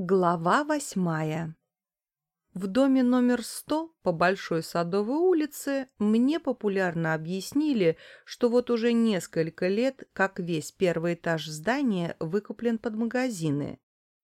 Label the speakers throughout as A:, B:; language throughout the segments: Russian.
A: Глава восьмая В доме номер 100 по Большой Садовой улице мне популярно объяснили, что вот уже несколько лет, как весь первый этаж здания выкуплен под магазины,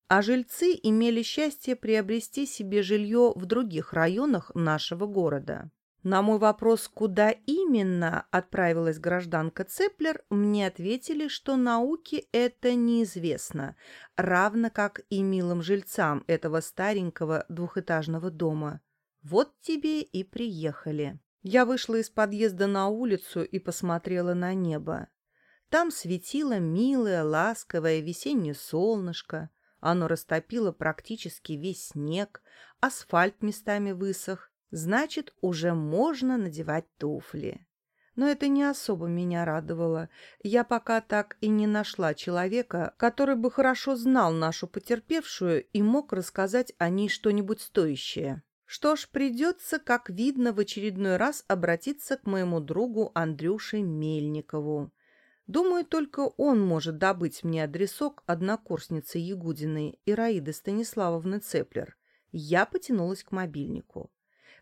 A: а жильцы имели счастье приобрести себе жилье в других районах нашего города. На мой вопрос, куда именно отправилась гражданка Цеплер, мне ответили, что науке это неизвестно, равно как и милым жильцам этого старенького двухэтажного дома. Вот тебе и приехали. Я вышла из подъезда на улицу и посмотрела на небо. Там светило милое, ласковое весеннее солнышко. Оно растопило практически весь снег, асфальт местами высох, Значит, уже можно надевать туфли. Но это не особо меня радовало. Я пока так и не нашла человека, который бы хорошо знал нашу потерпевшую и мог рассказать о ней что-нибудь стоящее. Что ж, придется, как видно, в очередной раз обратиться к моему другу Андрюше Мельникову. Думаю, только он может добыть мне адресок однокурсницы Ягудиной Ираиды Станиславовны Цеплер. Я потянулась к мобильнику.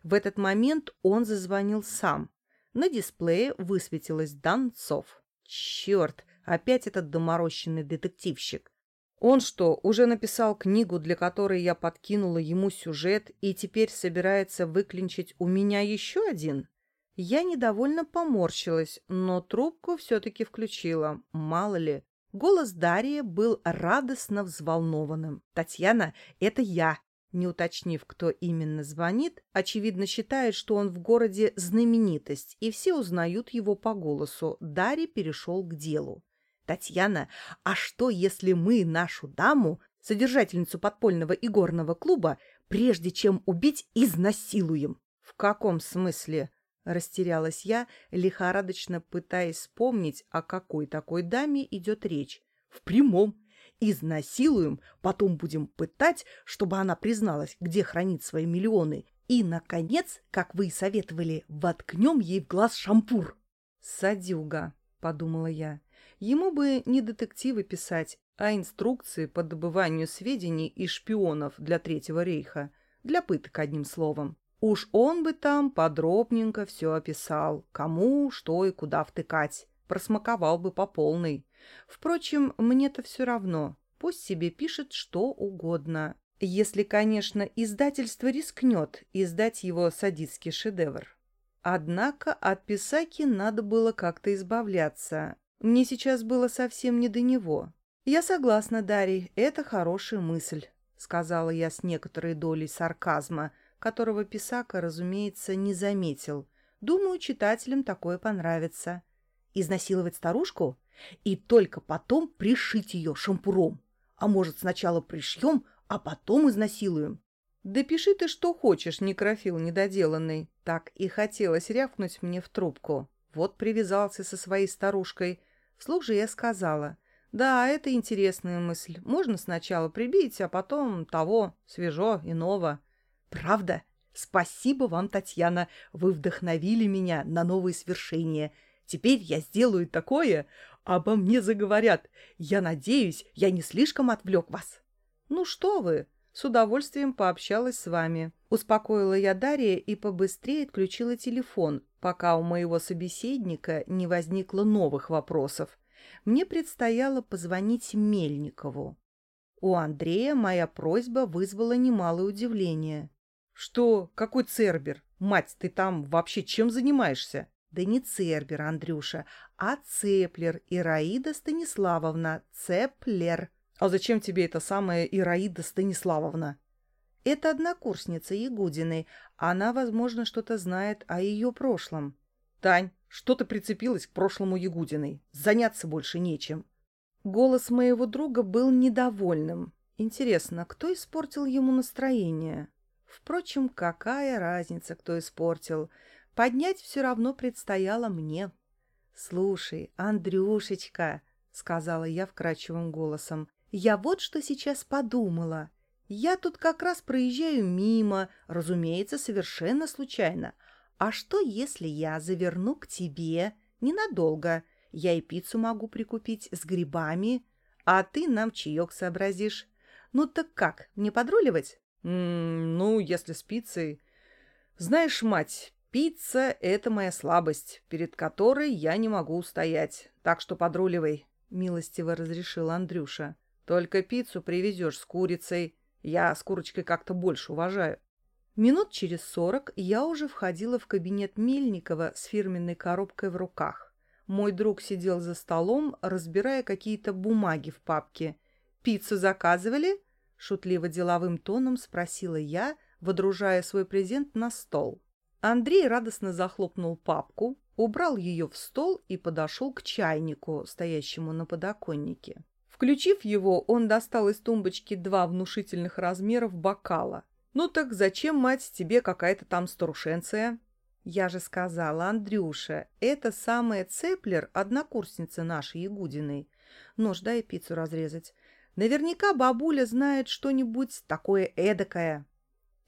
A: В этот момент он зазвонил сам. На дисплее высветилось Донцов. Черт, опять этот доморощенный детективщик. Он что, уже написал книгу, для которой я подкинула ему сюжет, и теперь собирается выклинчить у меня еще один? Я недовольно поморщилась, но трубку все-таки включила, мало ли. Голос Дарьи был радостно взволнованным. «Татьяна, это я. Не уточнив, кто именно звонит, очевидно считает, что он в городе знаменитость, и все узнают его по голосу. Дарий перешел к делу. «Татьяна, а что, если мы нашу даму, содержательницу подпольного игорного клуба, прежде чем убить, изнасилуем?» «В каком смысле?» — растерялась я, лихорадочно пытаясь вспомнить, о какой такой даме идет речь. «В прямом изнасилуем, потом будем пытать, чтобы она призналась, где хранит свои миллионы, и, наконец, как вы и советовали, воткнем ей в глаз шампур. «Садюга», — подумала я, — «ему бы не детективы писать, а инструкции по добыванию сведений и шпионов для Третьего рейха, для пыток, одним словом. Уж он бы там подробненько все описал, кому, что и куда втыкать, просмаковал бы по полной». Впрочем, мне-то все равно. Пусть себе пишет что угодно. Если, конечно, издательство рискнет издать его садистский шедевр. Однако от Писаки надо было как-то избавляться. Мне сейчас было совсем не до него. «Я согласна, Дарий, это хорошая мысль», — сказала я с некоторой долей сарказма, которого Писака, разумеется, не заметил. «Думаю, читателям такое понравится». «Изнасиловать старушку?» И только потом пришить ее шампуром. А может, сначала пришьем, а потом изнасилуем. Да пиши ты что хочешь, некрофил недоделанный. Так и хотелось рявкнуть мне в трубку. Вот привязался со своей старушкой. Вслух же я сказала. Да, это интересная мысль. Можно сначала прибить, а потом того, свежо, иного. Правда? Спасибо вам, Татьяна. Вы вдохновили меня на новые свершения. Теперь я сделаю такое, обо мне заговорят. Я надеюсь, я не слишком отвлек вас. Ну что вы, с удовольствием пообщалась с вами. Успокоила я Дарья и побыстрее отключила телефон, пока у моего собеседника не возникло новых вопросов. Мне предстояло позвонить Мельникову. У Андрея моя просьба вызвала немалое удивление. «Что? Какой Цербер? Мать, ты там вообще чем занимаешься?» Да не Цербер, Андрюша, а Цеплер Ираида Станиславовна. Цеплер. А зачем тебе эта самая Ираида Станиславовна? Это однокурсница Ягудиной. Она, возможно, что-то знает о ее прошлом. Тань, что ты прицепилась к прошлому Ягудиной? Заняться больше нечем. Голос моего друга был недовольным. Интересно, кто испортил ему настроение? Впрочем, какая разница, кто испортил? Поднять все равно предстояло мне. «Слушай, Андрюшечка», — сказала я вкрадчивым голосом, — «я вот что сейчас подумала. Я тут как раз проезжаю мимо, разумеется, совершенно случайно. А что, если я заверну к тебе ненадолго? Я и пиццу могу прикупить с грибами, а ты нам чаек сообразишь. Ну так как, мне подруливать?
B: Ну, если с пиццей... Знаешь, мать, пицца — это моя слабость, перед которой я не могу устоять. Так что подруливай, — милостиво разрешил Андрюша. Только пиццу привезешь с курицей. Я с курочкой как-то больше уважаю.
A: Минут через сорок я уже входила в кабинет Мельникова с фирменной коробкой в руках. Мой друг сидел за столом, разбирая какие-то бумаги в папке. «Пиццу заказывали?» — шутливо-деловым тоном спросила я, водружая свой презент на стол. Андрей радостно захлопнул папку, убрал ее в стол и подошел к чайнику, стоящему на подоконнике. Включив его, он достал из тумбочки два внушительных размеров бокала. «Ну так зачем, мать, тебе какая-то там старушенция?» «Я же сказала, Андрюша, это самая Цеплер, однокурсница нашей Ягудиной. Нож дай пиццу разрезать. Наверняка бабуля знает что-нибудь такое эдакое».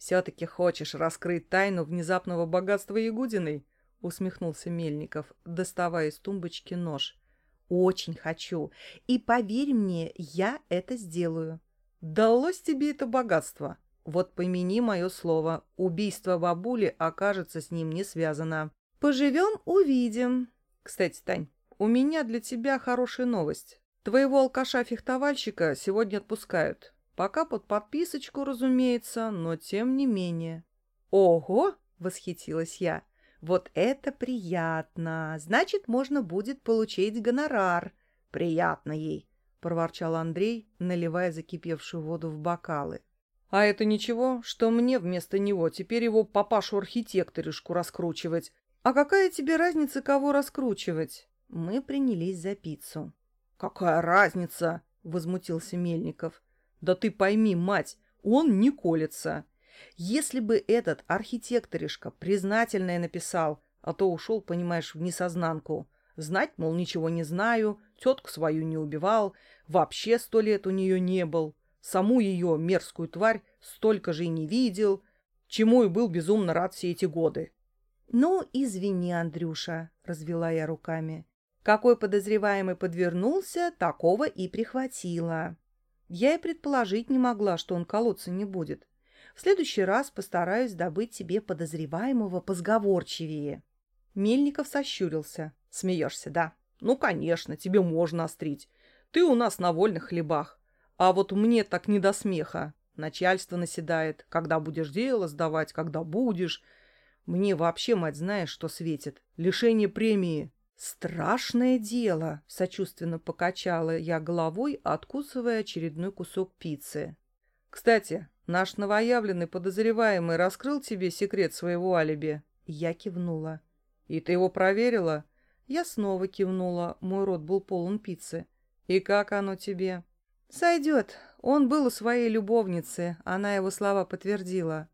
B: «Все-таки хочешь раскрыть тайну внезапного богатства Ягудиной?» — усмехнулся Мельников, доставая из тумбочки нож.
A: «Очень хочу. И поверь мне, я это сделаю».
B: «Далось тебе это богатство?» Вот помяни мое слово, убийство бабули окажется с ним не связано.
A: Поживем — увидим.
B: Кстати, Тань, у меня для тебя хорошая новость. Твоего алкаша-фехтовальщика сегодня отпускают. Пока под подписочку, разумеется, но тем не менее.
A: Ого! — восхитилась я. Вот это приятно! Значит, можно будет получить гонорар. Приятно ей, — проворчал Андрей, наливая закипевшую воду в бокалы.
B: А это ничего, что мне вместо него теперь его папашу-архитекторишку раскручивать.
A: А какая тебе разница, кого раскручивать? Мы принялись за пиццу.
B: Какая разница? Возмутился Мельников. Да ты пойми, мать, он не колется. Если бы этот архитекторишка признательное написал, а то ушел, понимаешь, в несознанку. Знать, мол, ничего не знаю, тетку свою не убивал, вообще сто лет у нее не был. Саму ее мерзкую тварь столько же и не видел, чему и был безумно рад все эти годы.
A: — Ну, извини, Андрюша, — развела я руками. Какой подозреваемый подвернулся, такого и прихватила. Я и предположить не могла, что он колоться не будет. В следующий раз постараюсь добыть тебе подозреваемого позговорчивее. Мельников сощурился. Смеешься, да?
B: Ну, конечно, тебе можно острить. Ты у нас на вольных хлебах. А вот мне так не до смеха. Начальство наседает. Когда будешь дело сдавать, когда будешь. Мне вообще, мать, знаешь, что светит? Лишение премии.
A: Страшное дело, сочувственно покачала я головой, откусывая очередной кусок пиццы.
B: Кстати, наш новоявленный подозреваемый раскрыл тебе секрет своего алиби?
A: Я кивнула.
B: И ты его проверила?
A: Я снова кивнула, мой рот был полон пиццы.
B: И как оно тебе?
A: «Сойдет. Он был у своей любовницы. Она его слова подтвердила».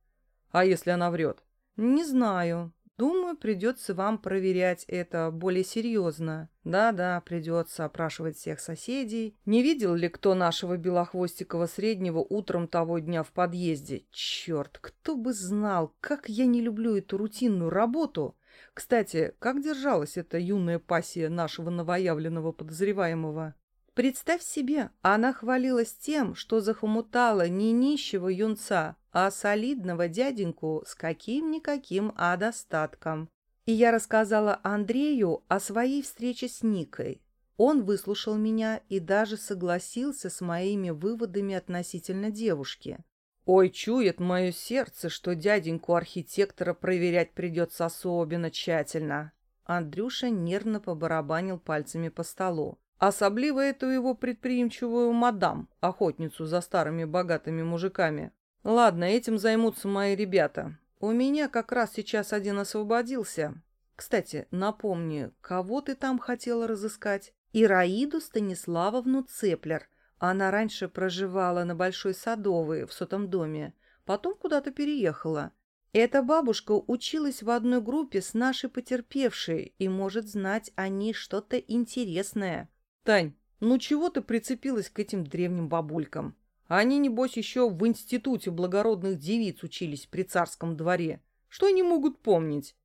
B: «А если она врет?»
A: «Не знаю. Думаю, придется вам проверять это более серьезно. Да-да, придется опрашивать всех соседей.
B: Не видел ли кто нашего Белохвостикова среднего утром того дня в подъезде? Черт, кто бы знал, как я не люблю эту рутинную работу!» Кстати, как держалась эта юная пассия нашего новоявленного подозреваемого?
A: Представь себе, она хвалилась тем, что захомутала не нищего юнца, а солидного дяденьку с каким-никаким, а достатком. И я рассказала Андрею о своей встрече с Никой. Он выслушал меня и даже согласился с моими выводами относительно девушки.
B: «Ой, чует мое сердце, что дяденьку-архитектора проверять придется особенно тщательно».
A: Андрюша нервно побарабанил пальцами по столу.
B: Особливо эту его предприимчивую мадам, охотницу за старыми богатыми мужиками. Ладно, этим займутся мои ребята. У меня как раз сейчас один освободился. Кстати, напомни, кого ты там хотела разыскать?
A: Ираиду Станиславовну Цеплер. Она раньше проживала на Большой Садовой в сотом доме, потом куда-то переехала. Эта бабушка училась в одной группе с нашей потерпевшей и может знать о ней что-то интересное.
B: Тань, ну чего ты прицепилась к этим древним бабулькам? Они, небось, еще в институте благородных девиц учились при царском дворе. Что они могут помнить?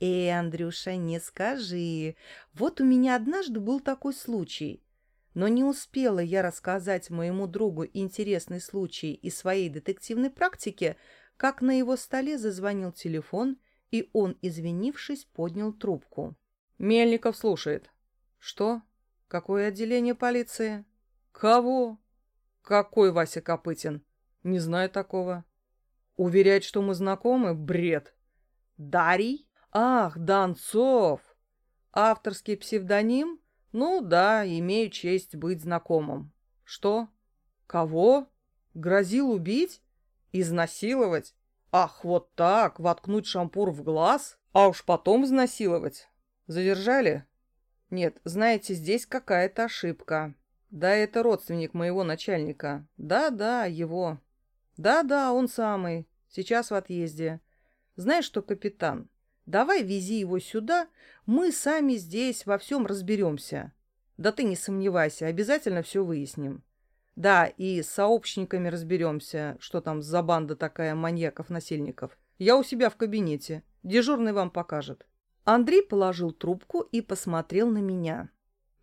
A: Эй, Андрюша, не скажи. Вот у меня однажды был такой случай. Но не успела я рассказать моему другу интересный случай из своей детективной практики, как на его столе зазвонил телефон, и он, извинившись, поднял трубку.
B: «Мельников слушает». «Что? Какое отделение полиции?» «Кого?» «Какой Вася Копытин?» «Не знаю такого». «Уверять, что мы знакомы? Бред».
A: «Дарий?»
B: «Ах, Донцов!» «Авторский псевдоним?» «Ну да, имею честь быть знакомым». «Что? Кого? Грозил убить? Изнасиловать? Ах, вот так, воткнуть шампур в глаз, а уж потом изнасиловать. Задержали?» «Нет, знаете, здесь какая-то ошибка. Да, это родственник моего начальника. Да-да, его. Да-да, он самый. Сейчас в отъезде. Знаешь что, капитан, Давай вези его сюда, мы сами здесь во всем разберемся. Да ты не сомневайся, обязательно все выясним. Да, и с сообщниками разберемся, что там за банда такая маньяков-насильников. Я у себя в кабинете. Дежурный вам покажет. Андрей положил трубку и посмотрел на меня.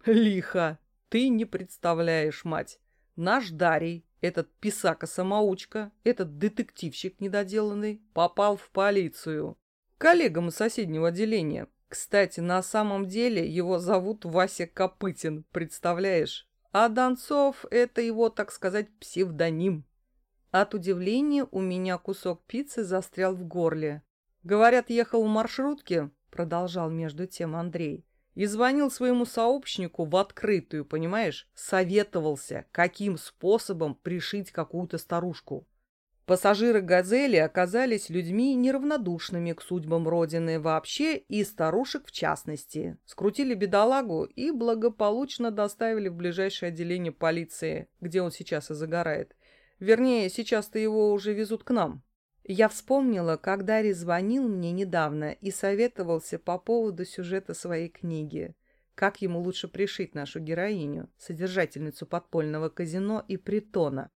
B: Лихо! Ты не представляешь, мать. Наш Дарий, этот писака-самоучка, этот детективщик недоделанный, попал в полицию коллегам из соседнего отделения. Кстати, на самом деле его зовут Вася Копытин, представляешь? А Донцов — это его, так сказать, псевдоним. От удивления у меня кусок пиццы застрял в горле. Говорят, ехал в маршрутке, продолжал между тем Андрей, и звонил своему сообщнику в открытую, понимаешь? Советовался, каким способом пришить какую-то старушку. Пассажиры «Газели» оказались людьми неравнодушными к судьбам Родины вообще и старушек в частности. Скрутили бедолагу и благополучно доставили в ближайшее отделение полиции, где он сейчас и загорает. Вернее, сейчас-то его уже везут к нам. Я вспомнила, как Дарья звонил мне недавно и советовался по поводу сюжета своей книги. Как ему лучше пришить нашу героиню, содержательницу подпольного казино и притона.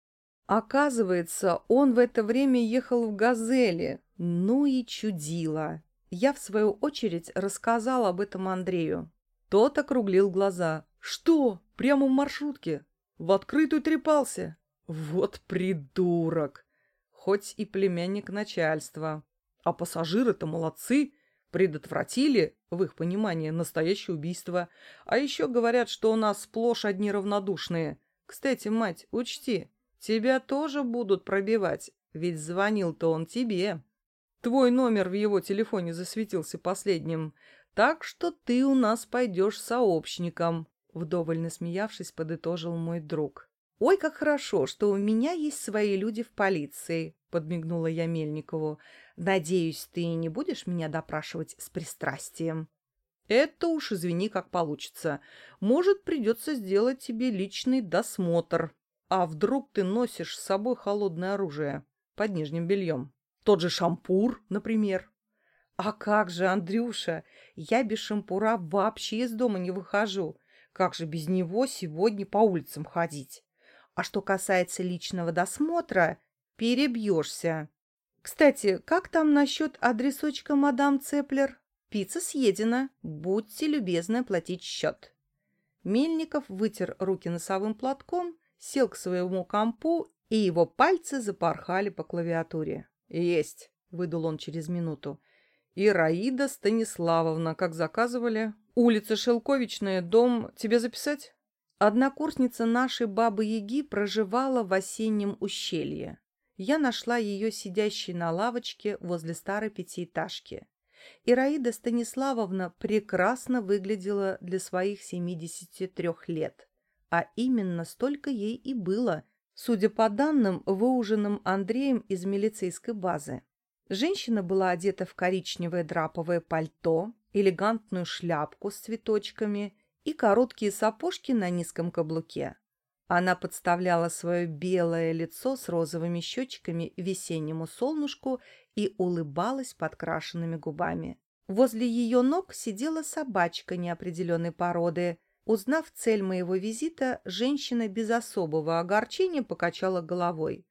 B: Оказывается, он в это время ехал в «Газели». Ну и чудило. Я, в свою очередь, рассказал об этом Андрею. Тот округлил глаза. «Что? Прямо в маршрутке? В открытую трепался? Вот придурок! Хоть и племянник начальства. А пассажиры-то молодцы, предотвратили, в их понимании, настоящее убийство. А еще говорят, что у нас сплошь одни равнодушные. Кстати, мать, учти, Тебя тоже будут пробивать, ведь звонил-то он тебе. Твой номер в его телефоне засветился последним, так что ты у нас пойдешь сообщником, вдоволь насмеявшись, подытожил мой друг. «Ой, как хорошо, что у меня есть свои люди в полиции», — подмигнула я Мельникову. «Надеюсь, ты не будешь меня допрашивать с пристрастием?» «Это уж извини, как получится. Может, придется сделать тебе личный досмотр», а вдруг ты носишь с собой холодное оружие под нижним бельем? Тот же шампур, например. А как же, Андрюша, я без шампура вообще из дома не выхожу. Как же без него сегодня по улицам ходить? А что касается личного досмотра, перебьешься. Кстати, как там насчет адресочка мадам Цеплер? Пицца съедена. Будьте любезны оплатить счет. Мельников вытер руки носовым платком сел к своему компу, и его пальцы запорхали по клавиатуре. «Есть!» — выдал он через минуту. «Ираида Станиславовна, как заказывали. Улица Шелковичная, дом. Тебе записать?» Однокурсница нашей бабы-яги проживала в осеннем ущелье. Я нашла ее сидящей на лавочке возле старой пятиэтажки. Ираида Станиславовна прекрасно выглядела для своих 73 лет а именно столько ей и было, судя по данным, выуженным Андреем из милицейской базы. Женщина была одета в коричневое драповое пальто, элегантную шляпку с цветочками и короткие сапожки на низком каблуке. Она подставляла свое белое лицо с розовыми щечками весеннему солнышку и улыбалась подкрашенными губами. Возле ее ног сидела собачка неопределенной породы, Узнав цель моего визита, женщина без особого огорчения покачала головой.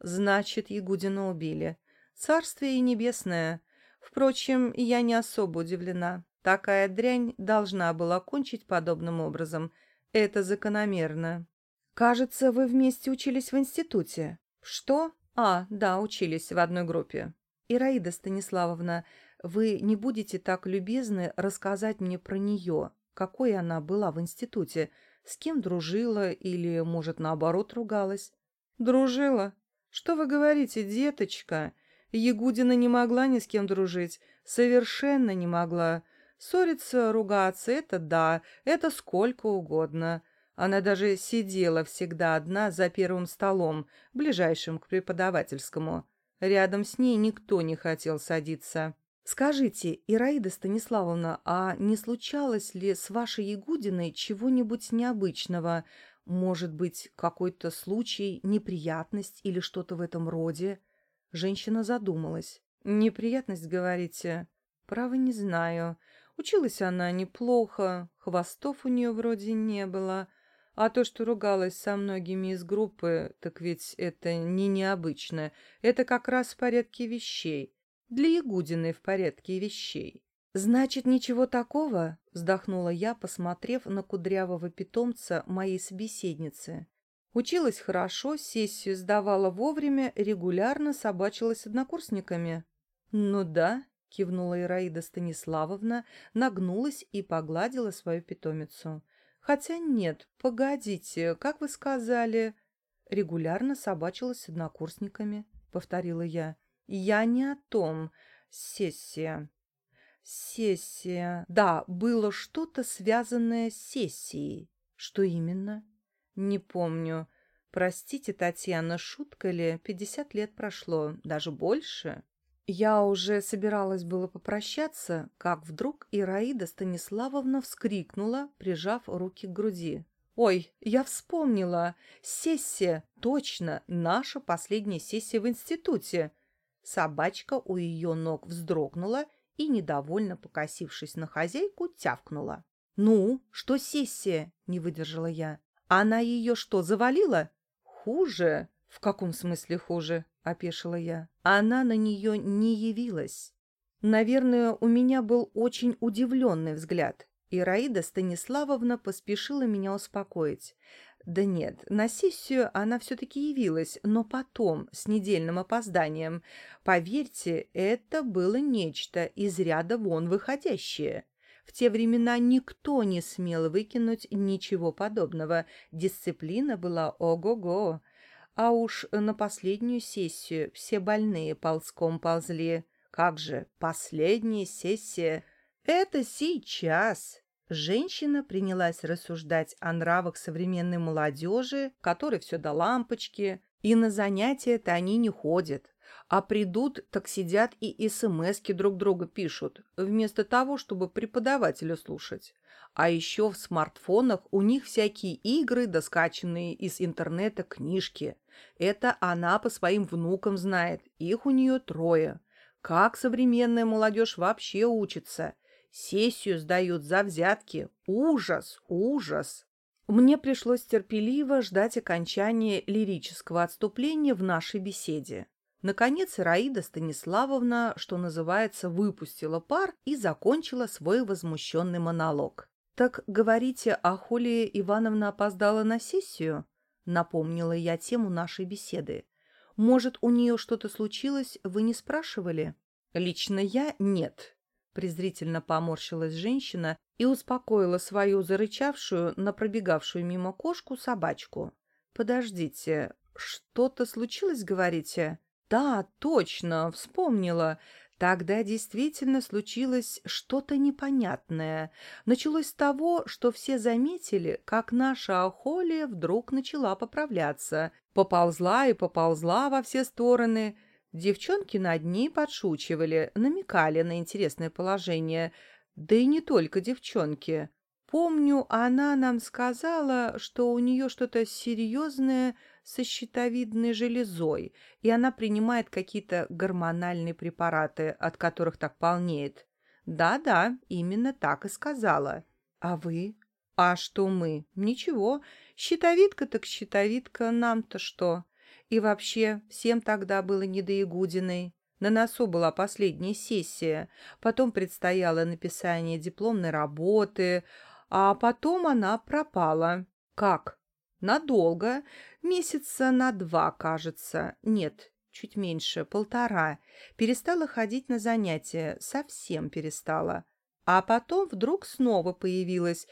B: «Значит, Ягудина убили. Царствие небесное. Впрочем, я не особо удивлена. Такая дрянь должна была кончить подобным образом.
A: Это закономерно. Кажется, вы вместе учились в институте. Что? А, да, учились в одной группе. Ираида Станиславовна, вы не будете так любезны рассказать мне про нее, какой она была в институте, с кем дружила или, может, наоборот, ругалась? Дружила? Что вы говорите, деточка? Ягудина не могла ни с кем дружить, совершенно не могла. Ссориться, ругаться — это да, это сколько угодно. Она даже сидела всегда одна за первым столом, ближайшим к преподавательскому. Рядом с ней никто не хотел садиться. «Скажите, Ираида Станиславовна, а не случалось ли с вашей Ягудиной чего-нибудь необычного? Может быть, какой-то случай, неприятность или что-то в этом роде?» Женщина задумалась. «Неприятность, говорите?» «Право не знаю. Училась она неплохо, хвостов у нее вроде не было. А то, что ругалась со многими из группы, так ведь это не необычно. Это как раз в порядке вещей. Для Ягудиной в порядке вещей. «Значит, ничего такого?» — вздохнула я, посмотрев на кудрявого питомца моей собеседницы. Училась хорошо, сессию сдавала вовремя, регулярно собачилась с однокурсниками. «Ну да», — кивнула Ираида Станиславовна, нагнулась и погладила свою питомицу. «Хотя нет, погодите, как вы сказали...» «Регулярно собачилась с однокурсниками», — повторила я. «Я не о том. Сессия». «Сессия. Да, было что-то связанное с сессией. Что именно?» «Не помню. Простите, Татьяна, шутка ли? Пятьдесят лет прошло. Даже больше?» Я уже собиралась было попрощаться, как вдруг Ираида Станиславовна вскрикнула, прижав руки к груди. «Ой, я вспомнила! Сессия! Точно! Наша последняя сессия в институте!» Собачка у ее ног вздрогнула и, недовольно покосившись на хозяйку, тявкнула. «Ну, что сессия?» — не выдержала я. «Она ее что, завалила?» «Хуже?» «В каком смысле хуже?» — опешила я. Она на нее не явилась. Наверное, у меня был очень удивленный взгляд. И Раида Станиславовна поспешила меня успокоить. Да нет, на сессию она все-таки явилась, но потом, с недельным опозданием. Поверьте, это было нечто из ряда вон выходящее. В те времена никто не смел выкинуть ничего подобного. Дисциплина была ого-го. А уж на последнюю сессию все больные ползком ползли. Как же, последняя сессия? Это сейчас. Женщина принялась рассуждать о нравах современной молодежи, которой все до лампочки, и на занятия-то они не ходят. А придут, так сидят и СМСки друг друга пишут, вместо того, чтобы преподавателя слушать. А еще в смартфонах у них всякие игры, доскачанные из интернета книжки. Это она по своим внукам знает, их у нее трое. Как современная молодежь вообще учится? Сессию сдают за взятки. Ужас, ужас. Мне пришлось терпеливо ждать окончания лирического отступления в нашей беседе. Наконец Раида Станиславовна, что называется, выпустила пар и закончила свой возмущенный монолог. «Так, говорите, а Холия Ивановна опоздала на сессию?» Напомнила я тему нашей беседы. «Может, у нее что-то случилось, вы не спрашивали?» «Лично я нет», — презрительно поморщилась женщина и успокоила свою зарычавшую на пробегавшую мимо кошку собачку. «Подождите, что-то случилось, говорите?» «Да, точно, вспомнила. Тогда действительно случилось что-то непонятное. Началось с того, что все заметили, как наша Ахолия вдруг начала поправляться. Поползла и поползла во все стороны. Девчонки над ней подшучивали, намекали на интересное положение. Да и не только девчонки. Помню, она нам сказала, что у нее что-то серьезное со щитовидной железой, и она принимает какие-то гормональные препараты, от которых так полнеет. Да-да, именно так и сказала. А вы? А что мы? Ничего. Щитовидка так щитовидка, нам-то что? И вообще, всем тогда было не до Ягудиной. На носу была последняя сессия, потом предстояло написание дипломной работы, а потом она пропала. Как? Надолго. Месяца на два, кажется. Нет, чуть меньше, полтора. Перестала ходить на занятия, совсем перестала. А потом вдруг снова появилась.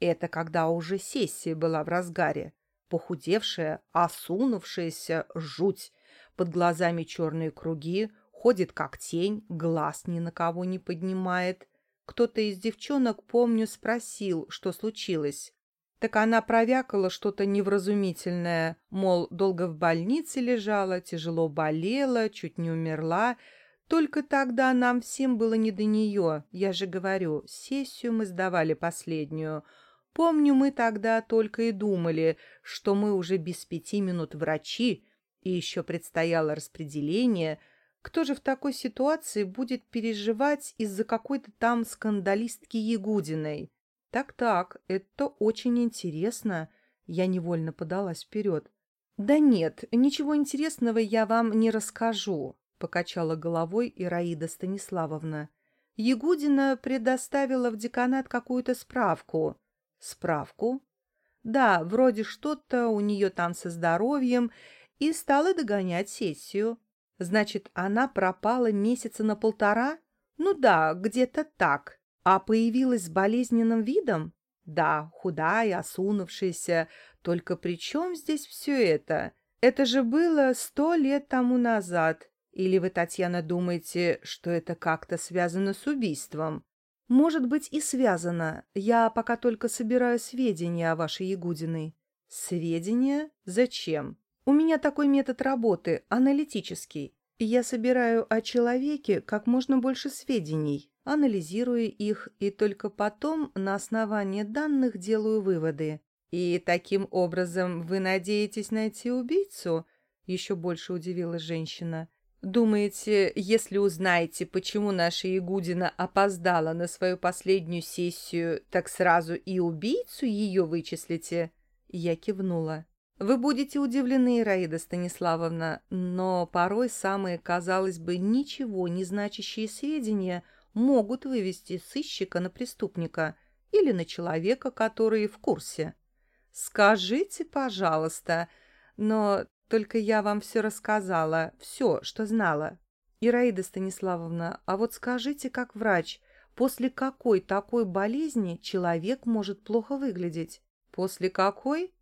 A: Это когда уже сессия была в разгаре. Похудевшая, осунувшаяся, жуть. Под глазами черные круги, ходит как тень, глаз ни на кого не поднимает. Кто-то из девчонок, помню, спросил, что случилось. Так она провякала что-то невразумительное, мол, долго в больнице лежала, тяжело болела, чуть не умерла. Только тогда нам всем было не до нее. Я же говорю, сессию мы сдавали последнюю. Помню, мы тогда только и думали, что мы уже без пяти минут врачи, и еще предстояло распределение. Кто же в такой ситуации будет переживать из-за какой-то там скандалистки Ягудиной? Так-так, это очень интересно. Я невольно подалась вперед. Да нет, ничего интересного я вам не расскажу, покачала головой Ираида Станиславовна. Ягудина предоставила в деканат какую-то справку. Справку? Да, вроде что-то у нее там со здоровьем, и стала догонять сессию. Значит, она пропала месяца на полтора? Ну да, где-то так. А появилась с болезненным видом? Да, худая, осунувшаяся. Только при чем здесь все это? Это же было сто лет тому назад. Или вы, Татьяна, думаете, что это как-то связано с убийством? Может быть, и связано. Я пока только собираю сведения о вашей Ягудиной. Сведения? Зачем? У меня такой метод работы, аналитический. Я собираю о человеке как можно больше сведений, анализирую их и только потом на основании данных делаю выводы. И таким образом вы надеетесь найти убийцу? Еще больше удивилась женщина. Думаете, если узнаете, почему наша Ягудина опоздала на свою последнюю сессию, так сразу и убийцу ее вычислите?» Я кивнула. «Вы будете удивлены, Ираида Станиславовна, но порой самые, казалось бы, ничего не значащие сведения могут вывести сыщика на преступника или на человека, который в курсе. Скажите, пожалуйста, но только я вам все рассказала, все, что знала. Ираида Станиславовна, а вот скажите, как врач, после какой такой болезни человек может плохо выглядеть? После какой?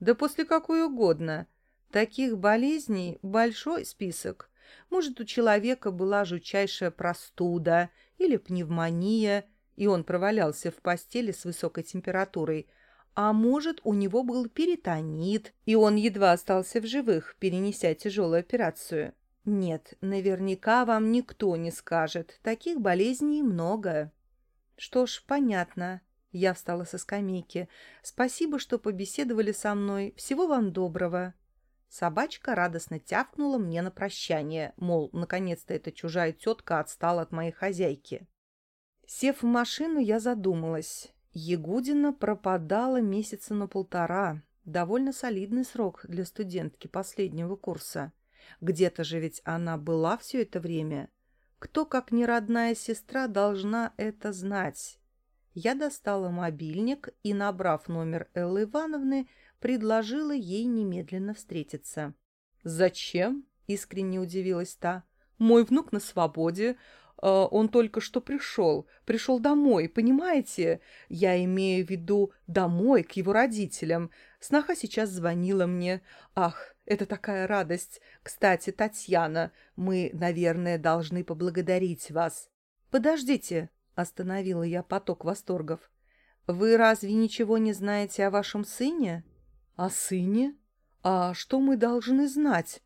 A: Да после какой угодно. Таких болезней большой список. Может, у человека была жутчайшая простуда или пневмония, и он провалялся в постели с высокой температурой, а может, у него был перитонит, и он едва остался в живых, перенеся тяжелую операцию. Нет, наверняка вам никто не скажет. Таких болезней много. Что ж, понятно. Я встала со скамейки. Спасибо, что побеседовали со мной. Всего вам доброго. Собачка радостно тявкнула мне на прощание, мол, наконец-то эта чужая тетка отстала от моей хозяйки. Сев в машину, я задумалась. Ягудина пропадала месяца на полтора. Довольно солидный срок для студентки последнего курса. Где-то же ведь она была все это время. Кто, как не родная сестра, должна это знать? Я достала мобильник и, набрав номер Эллы Ивановны, предложила ей немедленно встретиться. «Зачем?» — искренне удивилась та. «Мой внук на свободе. А, он только что пришел, пришел домой, понимаете? Я имею в виду домой, к его родителям. Сноха сейчас звонила мне. Ах, это такая радость. Кстати, Татьяна, мы, наверное, должны поблагодарить вас. Подождите, остановила я поток восторгов. Вы разве ничего не знаете о вашем сыне? О сыне? А что мы должны знать?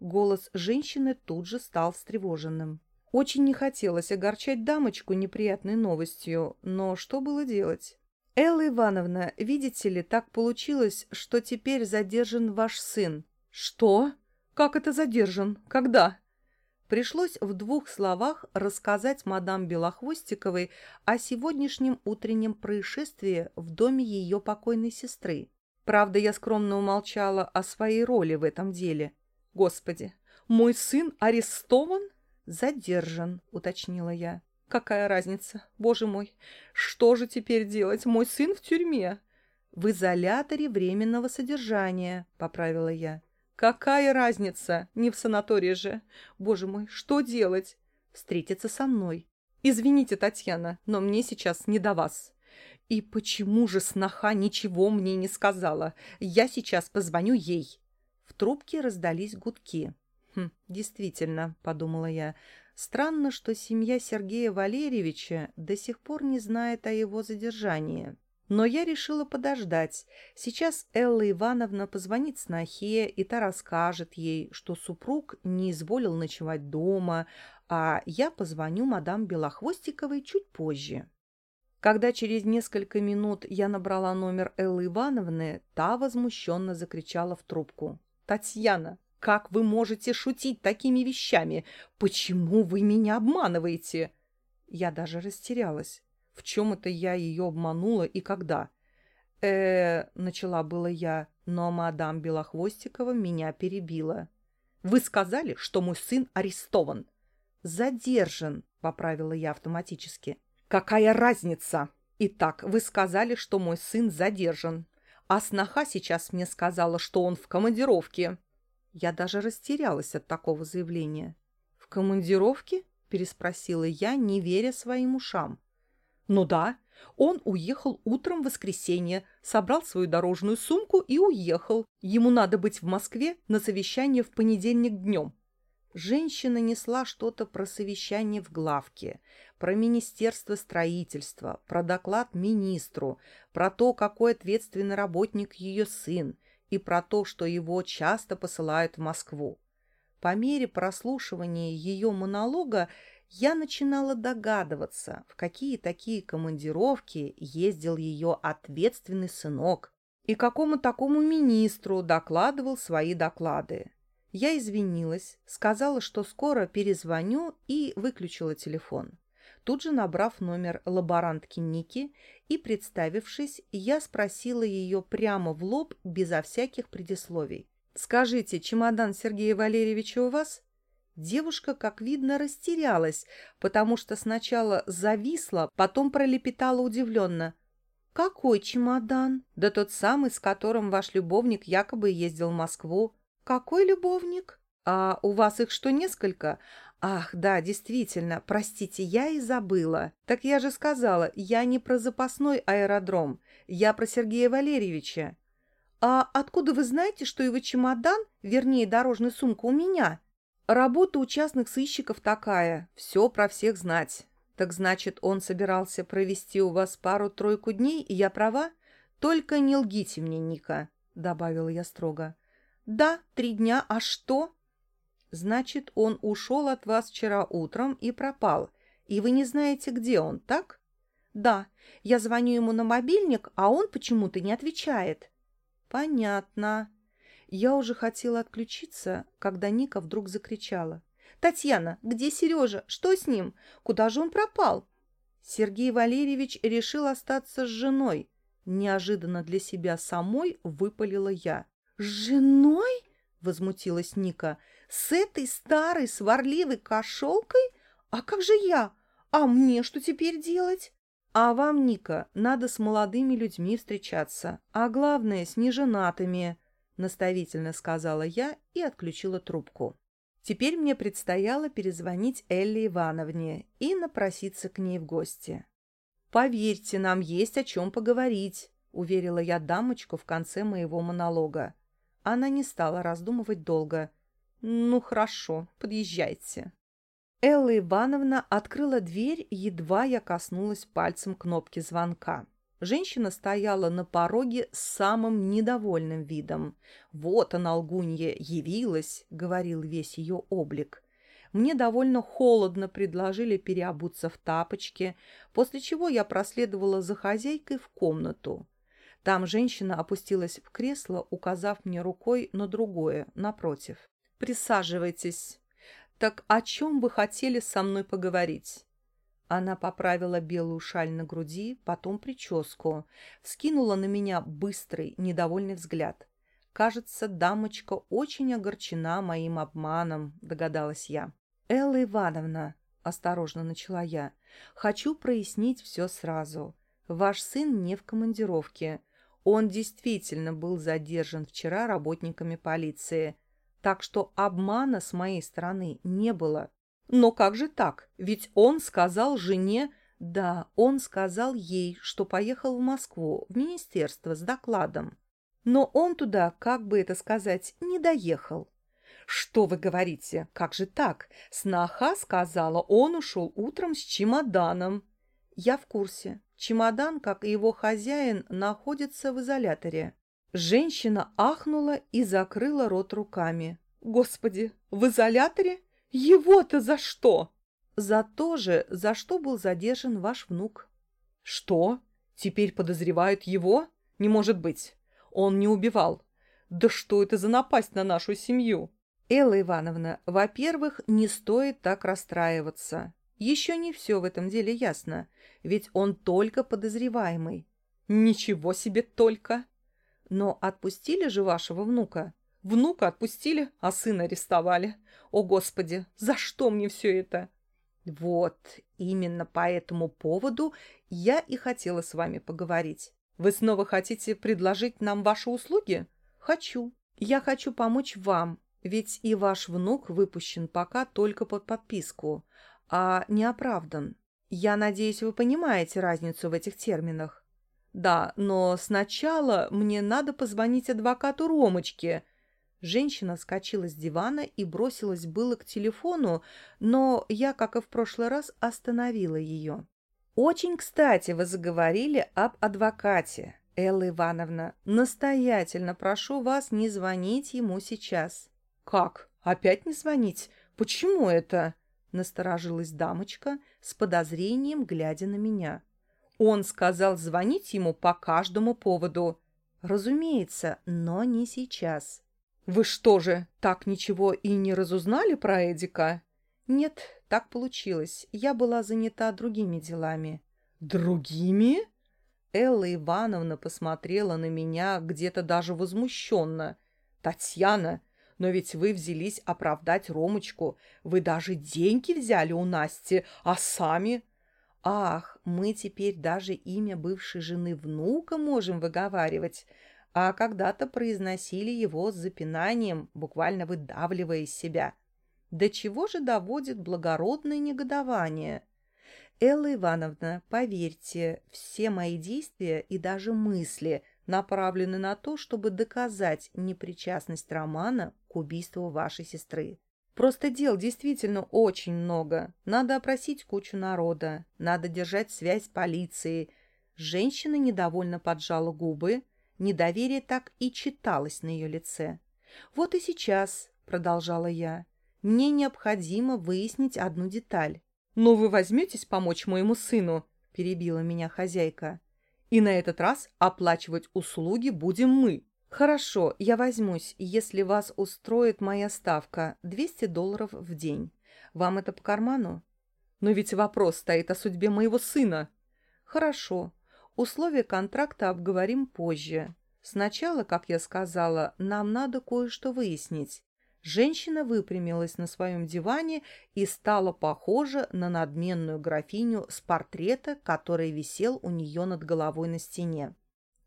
A: Голос женщины тут же стал встревоженным. Очень не хотелось огорчать дамочку неприятной новостью, но что было делать? «Элла Ивановна, видите ли, так получилось, что теперь задержан ваш сын». «Что? Как это задержан? Когда?» Пришлось в двух словах рассказать мадам Белохвостиковой о сегодняшнем утреннем происшествии в доме ее покойной сестры. Правда, я скромно умолчала о своей роли в этом деле. «Господи, мой сын арестован?» «Задержан», — уточнила я. Какая разница? Боже мой, что же теперь делать? Мой сын в тюрьме. В изоляторе временного содержания, поправила я. Какая разница? Не в санатории же. Боже мой, что делать? Встретиться со мной. Извините, Татьяна, но мне сейчас не до вас. И почему же сноха ничего мне не сказала? Я сейчас позвоню ей. В трубке раздались гудки. Хм, действительно, подумала я, Странно, что семья Сергея Валерьевича до сих пор не знает о его задержании. Но я решила подождать. Сейчас Элла Ивановна позвонит снохе, и та расскажет ей, что супруг не изволил ночевать дома, а я позвоню мадам Белохвостиковой чуть позже. Когда через несколько минут я набрала номер Эллы Ивановны, та возмущенно закричала в трубку. «Татьяна, как вы можете шутить такими вещами? Почему вы меня обманываете?» Я даже растерялась. В чем это я ее обманула и когда? э начала было я, но мадам Белохвостикова меня перебила. «Вы сказали, что мой сын арестован». «Задержан», — поправила я автоматически. «Какая разница?» «Итак, вы сказали, что мой сын задержан. А сноха сейчас мне сказала, что он в командировке». Я даже растерялась от такого заявления. «В командировке?» – переспросила я, не веря своим ушам. «Ну да, он уехал утром в воскресенье, собрал свою дорожную сумку и уехал. Ему надо быть в Москве на совещание в понедельник днем». Женщина несла что-то про совещание в главке, про Министерство строительства, про доклад министру, про то, какой ответственный работник ее сын, и про то, что его часто посылают в Москву. По мере прослушивания ее монолога я начинала догадываться, в какие такие командировки ездил ее ответственный сынок и какому такому министру докладывал свои доклады. Я извинилась, сказала, что скоро перезвоню и выключила телефон. Тут же набрав номер лаборантки Ники и представившись, я спросила ее прямо в лоб, безо всяких предисловий. «Скажите, чемодан Сергея Валерьевича у вас?» Девушка, как видно, растерялась, потому что сначала зависла, потом пролепетала удивленно. «Какой чемодан?» «Да тот самый, с которым ваш любовник якобы ездил в Москву». «Какой любовник?» «А у вас их что, несколько? Ах, да, действительно, простите, я и забыла. Так я же сказала, я не про запасной аэродром, я про Сергея Валерьевича. А откуда вы знаете, что его чемодан, вернее, дорожная сумка у меня? Работа у частных сыщиков такая, все про всех знать. Так значит, он собирался провести у вас пару-тройку дней, и я права? Только не лгите мне, Ника, добавила я строго. Да, три дня, а что? Значит, он ушел от вас вчера утром и пропал, и вы не знаете, где он, так? Да, я звоню ему на мобильник, а он почему-то не отвечает. Понятно. Я уже хотела отключиться, когда Ника вдруг закричала. «Татьяна, где Сережа? Что с ним? Куда же он пропал?» Сергей Валерьевич решил остаться с женой. Неожиданно для себя самой выпалила я. «С женой?» — возмутилась Ника. С этой старой сварливой кошелкой? А как же я? А мне что теперь делать? А вам, Ника, надо с молодыми людьми встречаться, а главное, с неженатыми, наставительно сказала я и отключила трубку. Теперь мне предстояло перезвонить Элле Ивановне и напроситься к ней в гости. «Поверьте, нам есть о чем поговорить», — уверила я дамочку в конце моего монолога. Она не стала раздумывать долго. «Ну, хорошо, подъезжайте». Элла Ивановна открыла дверь, едва я коснулась пальцем кнопки звонка. Женщина стояла на пороге с самым недовольным видом. «Вот она, лгунья, явилась», — говорил весь ее облик. Мне довольно холодно предложили переобуться в тапочки, после чего я проследовала за хозяйкой в комнату. Там женщина опустилась в кресло, указав мне рукой на другое, напротив. Присаживайтесь. Так о чем вы хотели со мной поговорить?» Она поправила белую шаль на груди, потом прическу, вскинула на меня быстрый, недовольный взгляд. «Кажется, дамочка очень огорчена моим обманом», — догадалась я. «Элла Ивановна, осторожно начала я. «Хочу прояснить все сразу. Ваш сын не в командировке. Он действительно был задержан вчера работниками полиции. Так что обмана с моей стороны не было. Но как же так? Ведь он сказал жене... Да, он сказал ей, что поехал в Москву, в министерство с докладом. Но он туда, как бы это сказать, не доехал. «Что вы говорите? Как же так? Сноха сказала, он ушел утром с чемоданом». «Я в курсе. Чемодан, как и его хозяин, находится в изоляторе». Женщина ахнула и закрыла рот руками. «Господи, в изоляторе? Его-то за что?» «За то же, за что был задержан ваш внук». «Что? Теперь подозревают его? Не может быть. Он не убивал. Да что это за напасть на нашу семью?» Элла Ивановна, во-первых, не стоит так расстраиваться. Еще не все в этом деле ясно, ведь он только подозреваемый. Ничего себе только! Но отпустили же вашего внука? Внука отпустили, а сына арестовали. О, Господи, за что мне все это? Вот, именно по этому поводу я и хотела с вами поговорить. Вы снова хотите предложить нам ваши услуги? Хочу. Я хочу помочь вам, ведь и ваш внук выпущен пока только под подписку, а не оправдан. Я надеюсь, вы понимаете разницу в этих терминах. Да, но сначала мне надо позвонить адвокату Ромочке. Женщина скочила с дивана и бросилась было к телефону, но я, как и в прошлый раз, остановила ее. «Очень кстати вы заговорили об адвокате. Элла Ивановна, настоятельно прошу вас не звонить ему сейчас. «Как? Опять не звонить? Почему это?» — насторожилась дамочка с подозрением, глядя на меня. Он сказал звонить ему по каждому поводу. «Разумеется, но не сейчас». «Вы что же, так ничего и не разузнали про Эдика?» «Нет, так получилось. Я была занята другими делами». «Другими?» Элла Ивановна посмотрела на меня где-то даже возмущенно. «Татьяна, но ведь вы взялись оправдать Ромочку. Вы даже деньги взяли у Насти, а сами... Ах, мы теперь даже имя бывшей жены внука можем выговаривать, а когда-то произносили его с запинанием, буквально выдавливая из себя. До чего же доводит благородное негодование? Элла Ивановна, поверьте, все мои действия и даже мысли направлены на то, чтобы доказать непричастность Романа к убийству вашей сестры. Просто дел действительно очень много. Надо опросить кучу народа, надо держать связь с полицией. Женщина недовольно поджала губы, недоверие так и читалось на ее лице. «Вот и сейчас», — продолжала я, — «мне необходимо выяснить одну деталь». «Но вы возьметесь помочь моему сыну?» — перебила меня хозяйка. «И на этот раз оплачивать услуги будем мы». «Хорошо, я возьмусь, если вас устроит моя ставка – 200 долларов в день. Вам это по карману?» «Но ведь вопрос стоит о судьбе моего сына». «Хорошо. Условия контракта обговорим позже. Сначала, как я сказала, нам надо кое-что выяснить». Женщина выпрямилась на своем диване и стала похожа на надменную графиню с портрета, который висел у нее над головой на стене.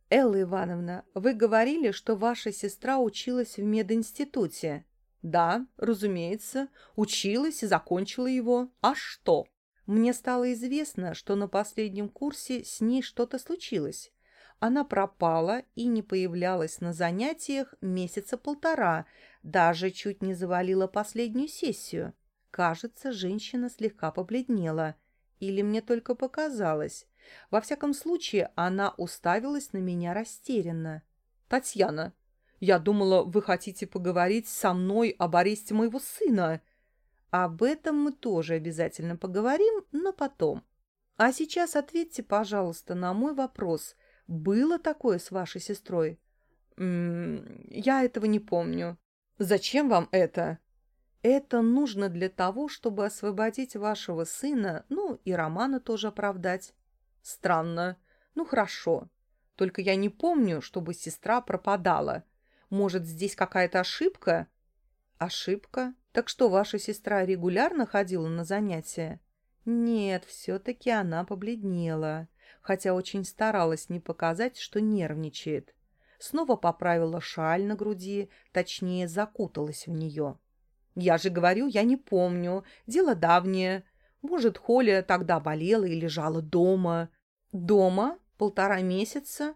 A: «Элла Ивановна, вы говорили, что ваша сестра училась в мединституте?» «Да, разумеется, училась и закончила его. А что?» «Мне стало известно, что на последнем курсе с ней что-то случилось. Она пропала и не появлялась на занятиях месяца полтора, даже чуть не завалила последнюю сессию. Кажется, женщина слегка побледнела. Или мне только показалось. Во всяком случае, она уставилась на меня растерянно. «Татьяна, я думала, вы хотите поговорить со мной об аресте моего сына». «Об этом мы тоже обязательно поговорим, но потом. А сейчас ответьте, пожалуйста, на мой вопрос. Было такое с вашей сестрой?» «Я этого не помню». «Зачем вам это?» «Это нужно для того, чтобы освободить вашего сына, ну и Романа тоже оправдать». Странно. Ну, хорошо. Только я не помню, чтобы сестра пропадала. Может, здесь какая-то ошибка? Ошибка? Так что, ваша сестра регулярно ходила на занятия? Нет, все-таки она побледнела, хотя очень старалась не показать, что нервничает. Снова поправила шаль на груди, точнее, закуталась в нее. «Я же говорю, я не помню. Дело давнее. Может, Холя тогда болела и лежала дома. Дома? Полтора месяца?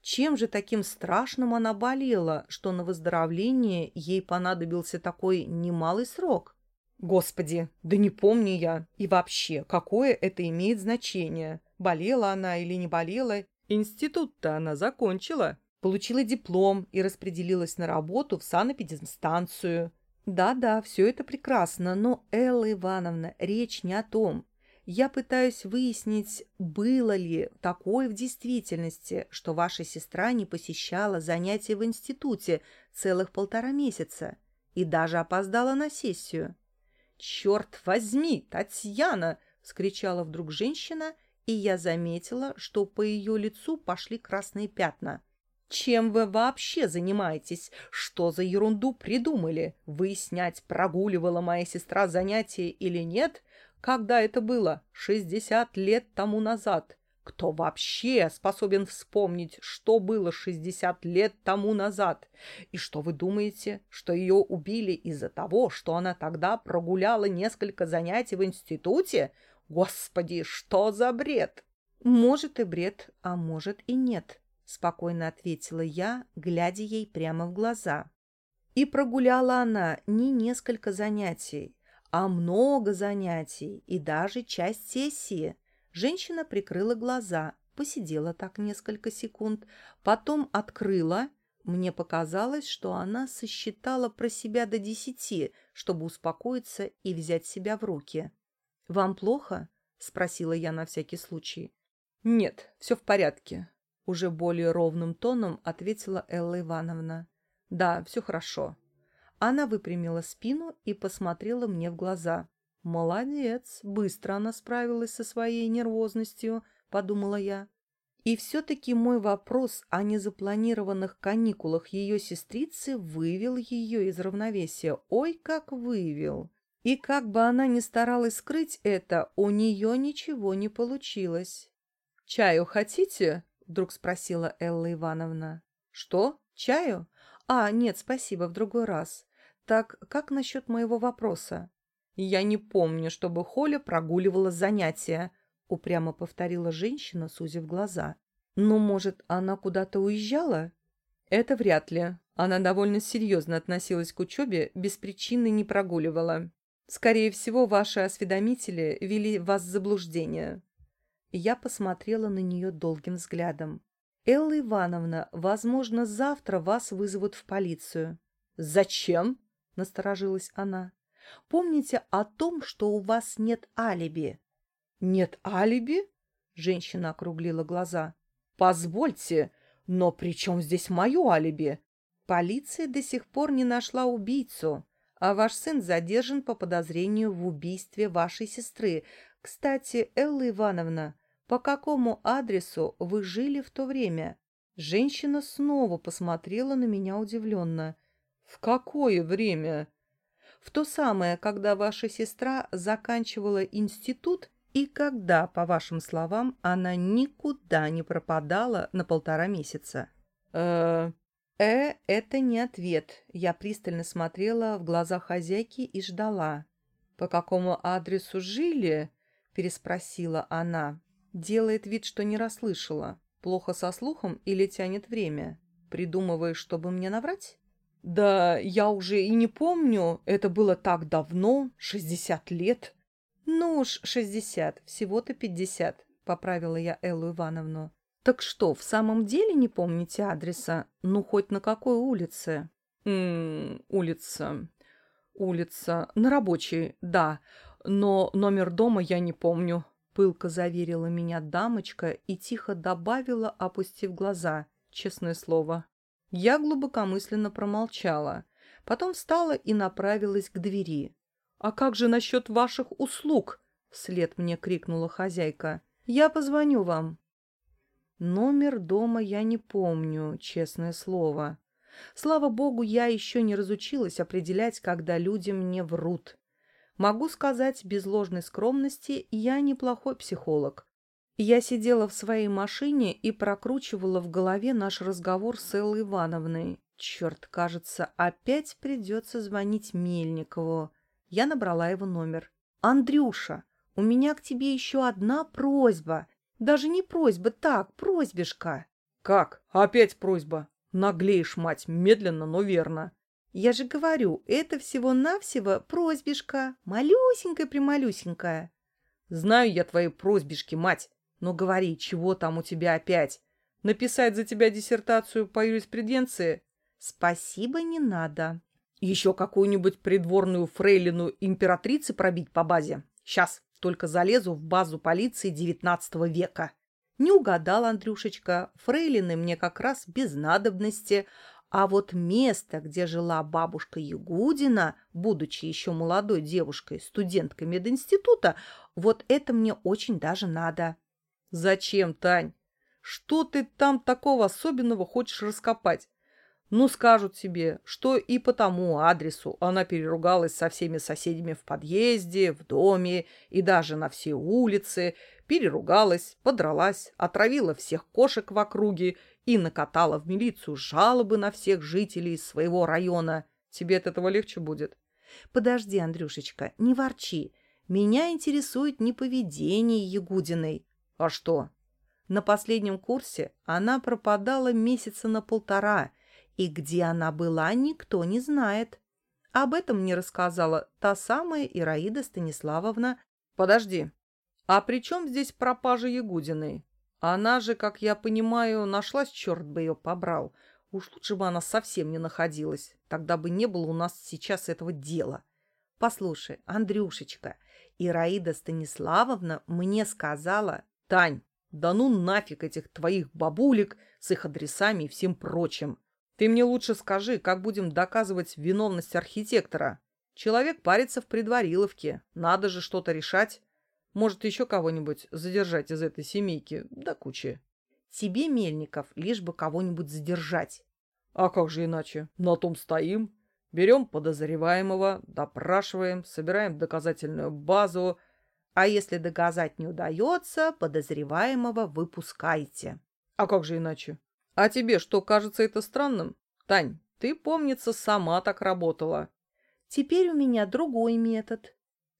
A: Чем же таким страшным она болела, что на выздоровление ей понадобился такой немалый срок? Господи, да не помню я. И вообще, какое это имеет значение? Болела она или не болела? Институт-то она закончила. Получила диплом и распределилась на работу в санэпидемстанцию. Да-да, все это прекрасно, но, Элла Ивановна, речь не о том. Я пытаюсь выяснить, было ли такое в действительности, что ваша сестра не посещала занятия в институте целых полтора месяца и даже опоздала на сессию. «Черт возьми, Татьяна!» — вскричала вдруг женщина, и я заметила, что по ее лицу пошли красные пятна. Чем вы вообще занимаетесь? Что за ерунду придумали? Выяснять, прогуливала моя сестра занятия или нет? Когда это было? Шестьдесят лет тому назад. Кто вообще способен вспомнить, что было шестьдесят лет тому назад? И что вы думаете, что ее убили из-за того, что она тогда прогуляла несколько занятий в институте? Господи, что за бред? Может и бред, а может и нет спокойно ответила я, глядя ей прямо в глаза. И прогуляла она не несколько занятий, а много занятий и даже часть сессии. Женщина прикрыла глаза, посидела так несколько секунд, потом открыла. Мне показалось, что она сосчитала про себя до десяти, чтобы успокоиться и взять себя в руки. «Вам плохо?» — спросила я на всякий случай. «Нет, все в порядке. Уже более ровным тоном ответила Элла Ивановна. «Да, все хорошо». Она выпрямила спину и посмотрела мне в глаза. «Молодец, быстро она справилась со своей нервозностью», — подумала я. И все-таки мой вопрос о незапланированных каникулах ее сестрицы вывел ее из равновесия. Ой, как вывел! И как бы она ни старалась скрыть это, у нее ничего не получилось. «Чаю хотите?» Вдруг спросила Элла Ивановна. «Что? Чаю? А, нет, спасибо, в другой раз. Так как насчет моего вопроса?» «Я не помню, чтобы Холя прогуливала занятия», — упрямо повторила женщина, сузив глаза. «Ну, может, она куда-то уезжала?» «Это вряд ли. Она довольно серьезно относилась к учебе, без причины не прогуливала. Скорее всего, ваши осведомители вели вас в заблуждение. Я посмотрела на нее долгим взглядом. «Элла Ивановна, возможно, завтра вас вызовут в полицию». «Зачем?» — насторожилась она. «Помните о том, что у вас нет алиби». «Нет алиби?» — женщина округлила глаза. «Позвольте, но при чем здесь мое алиби?» «Полиция до сих пор не нашла убийцу, а ваш сын задержан по подозрению в убийстве вашей сестры. Кстати, Элла Ивановна, по какому адресу вы жили в то время? Женщина снова посмотрела на меня удивленно. В какое время? В то самое, когда ваша сестра заканчивала институт и когда, по вашим словам, она никуда не пропадала на полтора месяца. Э, э, это не ответ. Я пристально смотрела в глаза хозяйки и ждала. По какому адресу жили? Переспросила она. Делает вид, что не расслышала. Плохо со слухом или тянет время? Придумываешь, чтобы мне наврать? Да я уже и не помню. Это было так давно, шестьдесят лет. Ну уж шестьдесят, всего-то пятьдесят, поправила я Эллу Ивановну. Так что, в самом деле не помните адреса? Ну, хоть на какой улице? М улица. Улица. На рабочей, да. Но номер дома я не помню пылко заверила меня дамочка и тихо добавила, опустив глаза, честное слово. Я глубокомысленно промолчала, потом встала и направилась к двери. «А как же насчет ваших услуг?» — вслед мне крикнула хозяйка. «Я позвоню вам». Номер дома я не помню, честное слово. Слава богу, я еще не разучилась определять, когда люди мне врут. Могу сказать без ложной скромности, я неплохой психолог. Я сидела в своей машине и прокручивала в голове наш разговор с Эллой Ивановной. Черт, кажется, опять придется звонить Мельникову. Я набрала его номер. «Андрюша, у меня к тебе еще одна просьба. Даже не просьба, так, просьбишка».
B: «Как? Опять просьба? Наглеешь, мать, медленно, но верно».
A: Я же говорю, это всего-навсего просьбишка, малюсенькая-прималюсенькая.
B: Знаю я твои просьбишки, мать, но говори, чего там у тебя опять? Написать за тебя диссертацию по юриспруденции?
A: Спасибо, не надо.
B: Еще какую-нибудь придворную фрейлину императрицы пробить по базе? Сейчас, только залезу в базу полиции девятнадцатого века.
A: Не угадал, Андрюшечка, фрейлины мне как раз без надобности, а вот место, где жила бабушка Ягудина, будучи еще молодой девушкой, студенткой мединститута, вот это мне очень даже надо.
B: Зачем, Тань? Что ты там такого особенного хочешь раскопать? Ну, скажут тебе, что и по тому адресу она переругалась со всеми соседями в подъезде, в доме и даже на все улицы, переругалась, подралась, отравила всех кошек в округе и накатала в милицию жалобы на всех жителей своего района. Тебе от этого легче будет?
A: Подожди, Андрюшечка, не ворчи. Меня интересует не поведение Ягудиной.
B: А что?
A: На последнем курсе она пропадала месяца на полтора, и где она была, никто не знает. Об этом мне рассказала та самая Ираида Станиславовна.
B: Подожди, а при чем здесь пропажа Ягудиной? Она же, как я понимаю, нашлась, черт бы ее побрал. Уж лучше бы она совсем не находилась. Тогда бы не было у нас сейчас этого дела.
A: Послушай, Андрюшечка, Ираида Станиславовна мне сказала...
B: Тань, да ну нафиг этих твоих бабулек с их адресами и всем прочим. Ты мне лучше скажи, как будем доказывать виновность архитектора. Человек парится в предвариловке. Надо же что-то решать. Может, еще кого-нибудь задержать из этой семейки? Да кучи.
A: Тебе, Мельников, лишь бы кого-нибудь задержать.
B: А как же иначе? На том стоим. Берем подозреваемого, допрашиваем, собираем доказательную базу.
A: А если доказать не удается, подозреваемого выпускайте.
B: А как же иначе? А тебе что, кажется это странным? Тань, ты, помнится, сама так работала.
A: Теперь у меня другой метод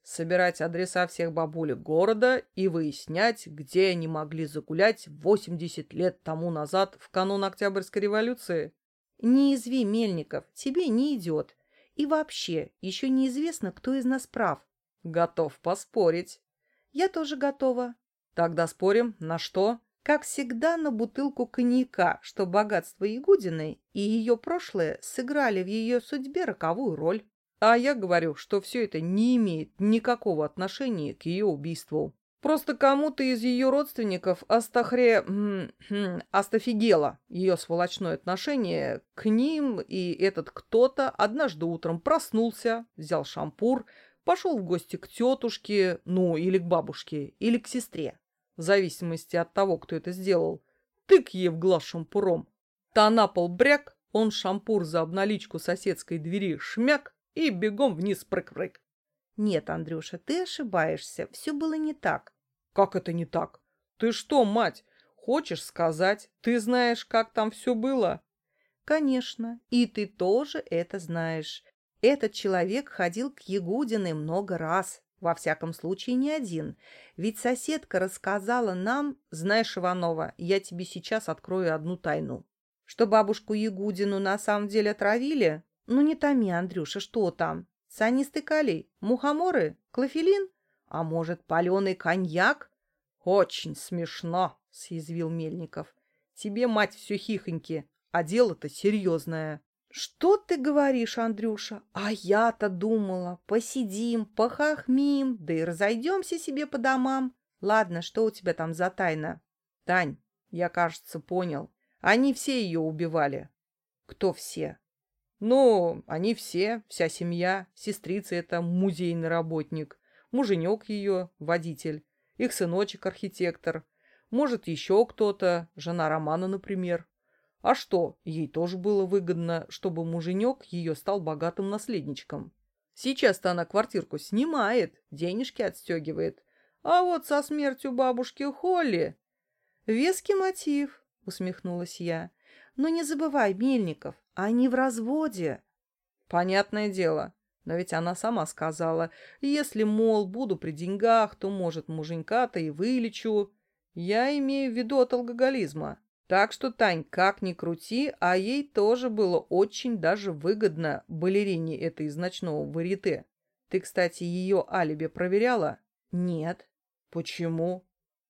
B: собирать адреса всех бабулек города и выяснять, где они могли загулять 80 лет тому назад в канун Октябрьской революции.
A: Не изви, Мельников, тебе не идет. И вообще, еще неизвестно, кто из нас прав.
B: Готов поспорить.
A: Я тоже готова.
B: Тогда спорим, на что?
A: Как всегда, на бутылку коньяка, что богатство Ягудиной и ее прошлое сыграли в ее судьбе роковую роль.
B: А я говорю, что все это не имеет никакого отношения к ее убийству. Просто кому-то из ее родственников астахре... астафигело ее сволочное отношение к ним, и этот кто-то однажды утром проснулся, взял шампур, пошел в гости к тетушке, ну, или к бабушке, или к сестре, в зависимости от того, кто это сделал. Тык ей в глаз шампуром. Та на пол бряк, он шампур за обналичку соседской двери шмяк, и бегом вниз прыг-прыг.
A: Нет, Андрюша, ты ошибаешься. Все было не так.
B: Как это не так? Ты что, мать, хочешь сказать, ты знаешь, как там все было?
A: Конечно, и ты тоже это знаешь. Этот человек ходил к Ягудиной много раз, во всяком случае не один. Ведь соседка рассказала нам, знаешь, Иванова, я тебе сейчас открою одну тайну. Что бабушку Ягудину на самом деле отравили, ну не томи, Андрюша, что там? Санистый калий? Мухоморы? Клофелин? А может, паленый коньяк?
B: Очень смешно, съязвил Мельников. Тебе, мать, все хихоньки, а дело-то серьезное.
A: Что ты говоришь, Андрюша? А я-то думала, посидим, похохмим, да и разойдемся себе по домам. Ладно, что у тебя там за тайна?
B: Тань, я, кажется, понял. Они все ее убивали.
A: Кто все?
B: Ну, они все, вся семья, сестрица это музейный работник, муженек ее, водитель, их сыночек архитектор, может, еще кто-то, жена Романа, например. А что, ей тоже было выгодно, чтобы муженек ее стал богатым наследничком. Сейчас-то она квартирку снимает, денежки отстегивает. А вот со смертью бабушки Холли...
A: Веский мотив, усмехнулась я. Но не забывай, Мельников, они в разводе.
B: Понятное дело. Но ведь она сама сказала, если, мол, буду при деньгах, то, может, муженька-то и вылечу. Я имею в виду от алкоголизма. Так что, Тань, как ни крути, а ей тоже было очень даже выгодно балерине этой из ночного варьете. Ты, кстати, ее алиби проверяла?
A: Нет.
B: Почему?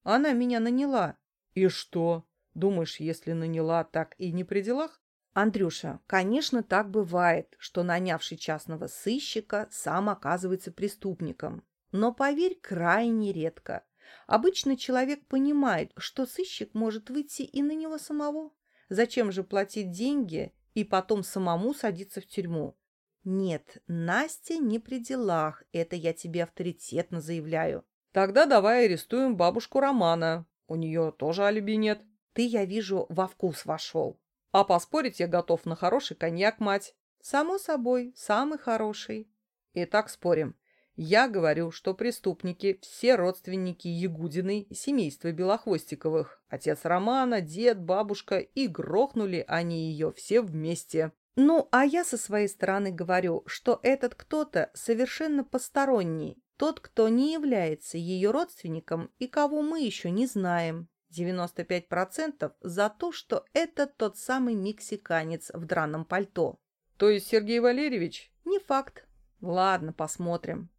A: Она меня наняла.
B: И что? Думаешь, если наняла, так и не при делах?
A: Андрюша, конечно, так бывает, что нанявший частного сыщика сам оказывается преступником. Но поверь, крайне редко. Обычно человек понимает, что сыщик может выйти и на него самого. Зачем же платить деньги и потом самому садиться в тюрьму? Нет, Настя не при делах, это я тебе авторитетно заявляю.
B: Тогда давай арестуем бабушку Романа. У нее тоже алиби нет.
A: Ты, я вижу, во вкус вошел.
B: А поспорить я готов на хороший коньяк, мать.
A: Само собой, самый хороший.
B: Итак, спорим. Я говорю, что преступники – все родственники Ягудиной, семейства Белохвостиковых. Отец Романа, дед, бабушка, и грохнули они ее все вместе.
A: Ну, а я со своей стороны говорю, что этот кто-то совершенно посторонний, тот, кто не является ее родственником и кого мы еще не знаем. 95% за то, что это тот самый мексиканец в драном пальто.
B: То есть Сергей Валерьевич?
A: Не факт. Ладно, посмотрим.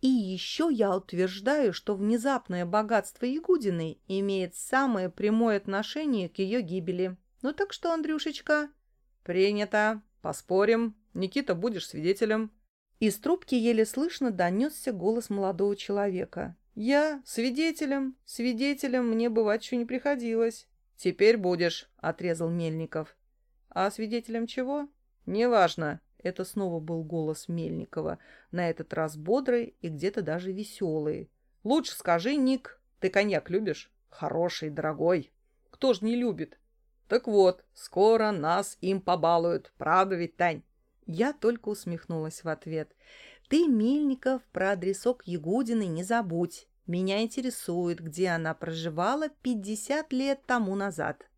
A: И еще я утверждаю, что внезапное богатство Ягудиной имеет самое прямое отношение к ее гибели. Ну так что, Андрюшечка?
B: Принято. Поспорим. Никита, будешь свидетелем.
A: Из трубки еле слышно донесся голос молодого человека.
B: «Я свидетелем. Свидетелем мне бывать еще не приходилось». «Теперь будешь», — отрезал Мельников. «А свидетелем чего?» «Неважно. Это снова был голос Мельникова, на этот раз бодрый и где-то даже веселый. «Лучше скажи, Ник, ты коньяк любишь? Хороший, дорогой. Кто ж не любит? Так вот, скоро нас им побалуют, правда ведь, Тань?»
A: Я только усмехнулась в ответ. «Ты, Мельников, про адресок Ягудины не забудь. Меня интересует, где она проживала 50 лет тому назад».